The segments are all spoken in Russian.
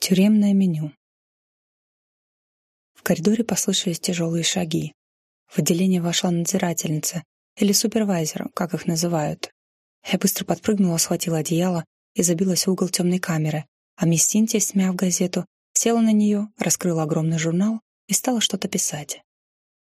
Тюремное меню. В коридоре послышались тяжелые шаги. В отделение вошла надзирательница, или супервайзер, как их называют. Я быстро подпрыгнула, схватила одеяло и забилась в угол темной камеры, а мисс Синтия, смяв газету, села на нее, раскрыла огромный журнал и стала что-то писать.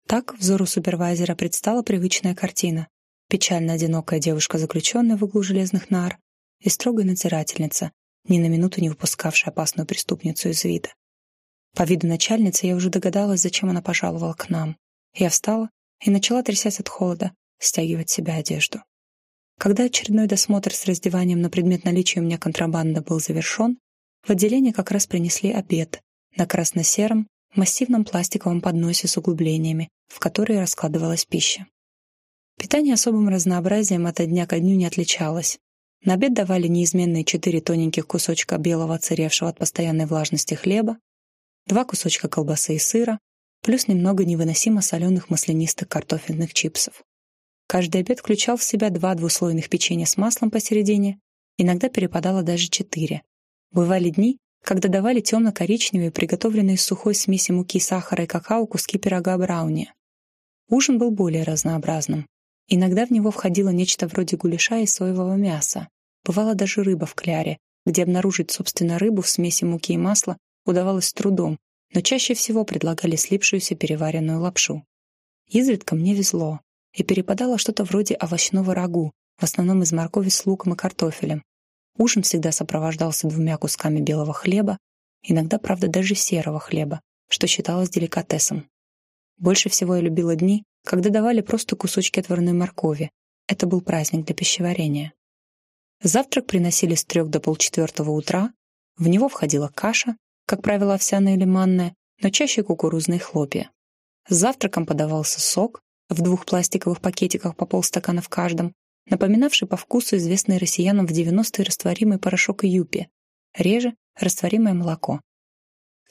Так взору супервайзера предстала привычная картина. Печально одинокая девушка-заключенная в углу железных нар и строгая надзирательница, ни на минуту не выпускавшая опасную преступницу из вида. По виду начальницы я уже догадалась, зачем она пожаловала к нам. Я встала и начала, трясясь от холода, стягивать себя одежду. Когда очередной досмотр с раздеванием на предмет наличия у меня контрабанды был завершен, в отделение как раз принесли обед на красно-сером, массивном пластиковом подносе с углублениями, в которые раскладывалась пища. Питание особым разнообразием от дня ко дню не отличалось. На обед давали неизменные четыре тоненьких кусочка белого царевшего от постоянной влажности хлеба, два кусочка колбасы и сыра, плюс немного невыносимо соленых маслянистых картофельных чипсов. Каждый обед включал в себя два двуслойных печенья с маслом посередине, иногда перепадало даже четыре. Бывали дни, когда давали темно-коричневые, приготовленные из сухой смеси муки, сахара и какао куски пирога брауни. Ужин был более разнообразным. Иногда в него входило нечто вроде гуляша и соевого мяса, Бывала даже рыба в кляре, где обнаружить, собственно, рыбу в смеси муки и масла удавалось с трудом, но чаще всего предлагали слипшуюся переваренную лапшу. Изредка мне везло, и перепадало что-то вроде овощного рагу, в основном из моркови с луком и картофелем. Ужин всегда сопровождался двумя кусками белого хлеба, иногда, правда, даже серого хлеба, что считалось деликатесом. Больше всего я любила дни, когда давали просто кусочки отварной моркови. Это был праздник для пищеварения. Завтрак приносили с трех до полчетвертого утра. В него входила каша, как правило, овсяная или манная, но чаще кукурузные хлопья. С завтраком подавался сок в двух пластиковых пакетиках по полстакана в каждом, напоминавший по вкусу известный россиянам в 90-е растворимый порошок юпи, реже растворимое молоко.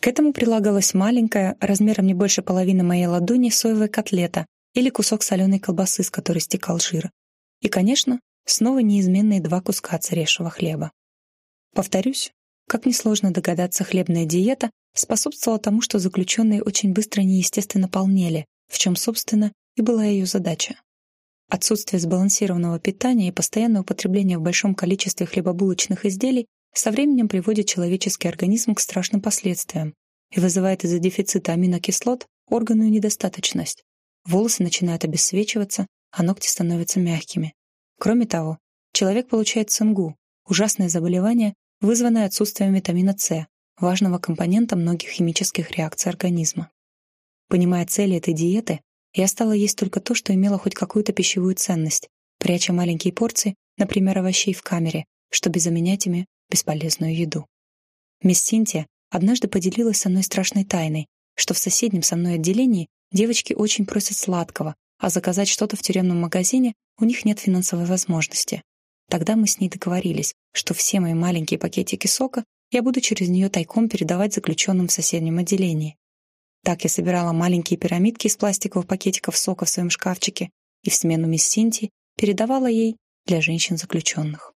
К этому прилагалась маленькая, размером не больше половины моей ладони, соевая котлета или кусок соленой колбасы, с которой стекал жир. И, конечно, Снова неизменные два куска царешего хлеба. Повторюсь, как несложно догадаться, хлебная диета способствовала тому, что заключенные очень быстро неестественно полнели, в чем, собственно, и была ее задача. Отсутствие сбалансированного питания и постоянное употребление в большом количестве хлебобулочных изделий со временем приводит человеческий организм к страшным последствиям и вызывает из-за дефицита аминокислот органную недостаточность. Волосы начинают обесцвечиваться, а ногти становятся мягкими. Кроме того, человек получает цингу, ужасное заболевание, вызванное отсутствием витамина С, важного компонента многих химических реакций организма. Понимая цели этой диеты, я стала есть только то, что имело хоть какую-то пищевую ценность, пряча маленькие порции, например, овощей в камере, чтобы заменять ими бесполезную еду. Мисс Синтия однажды поделилась со мной страшной тайной, что в соседнем со мной отделении девочки очень просят сладкого, а заказать что-то в тюремном магазине у них нет финансовой возможности. Тогда мы с ней договорились, что все мои маленькие пакетики сока я буду через нее тайком передавать заключенным в соседнем отделении. Так я собирала маленькие пирамидки из пластиковых пакетиков сока в своем шкафчике и в смену мисс Синти передавала ей для женщин-заключенных.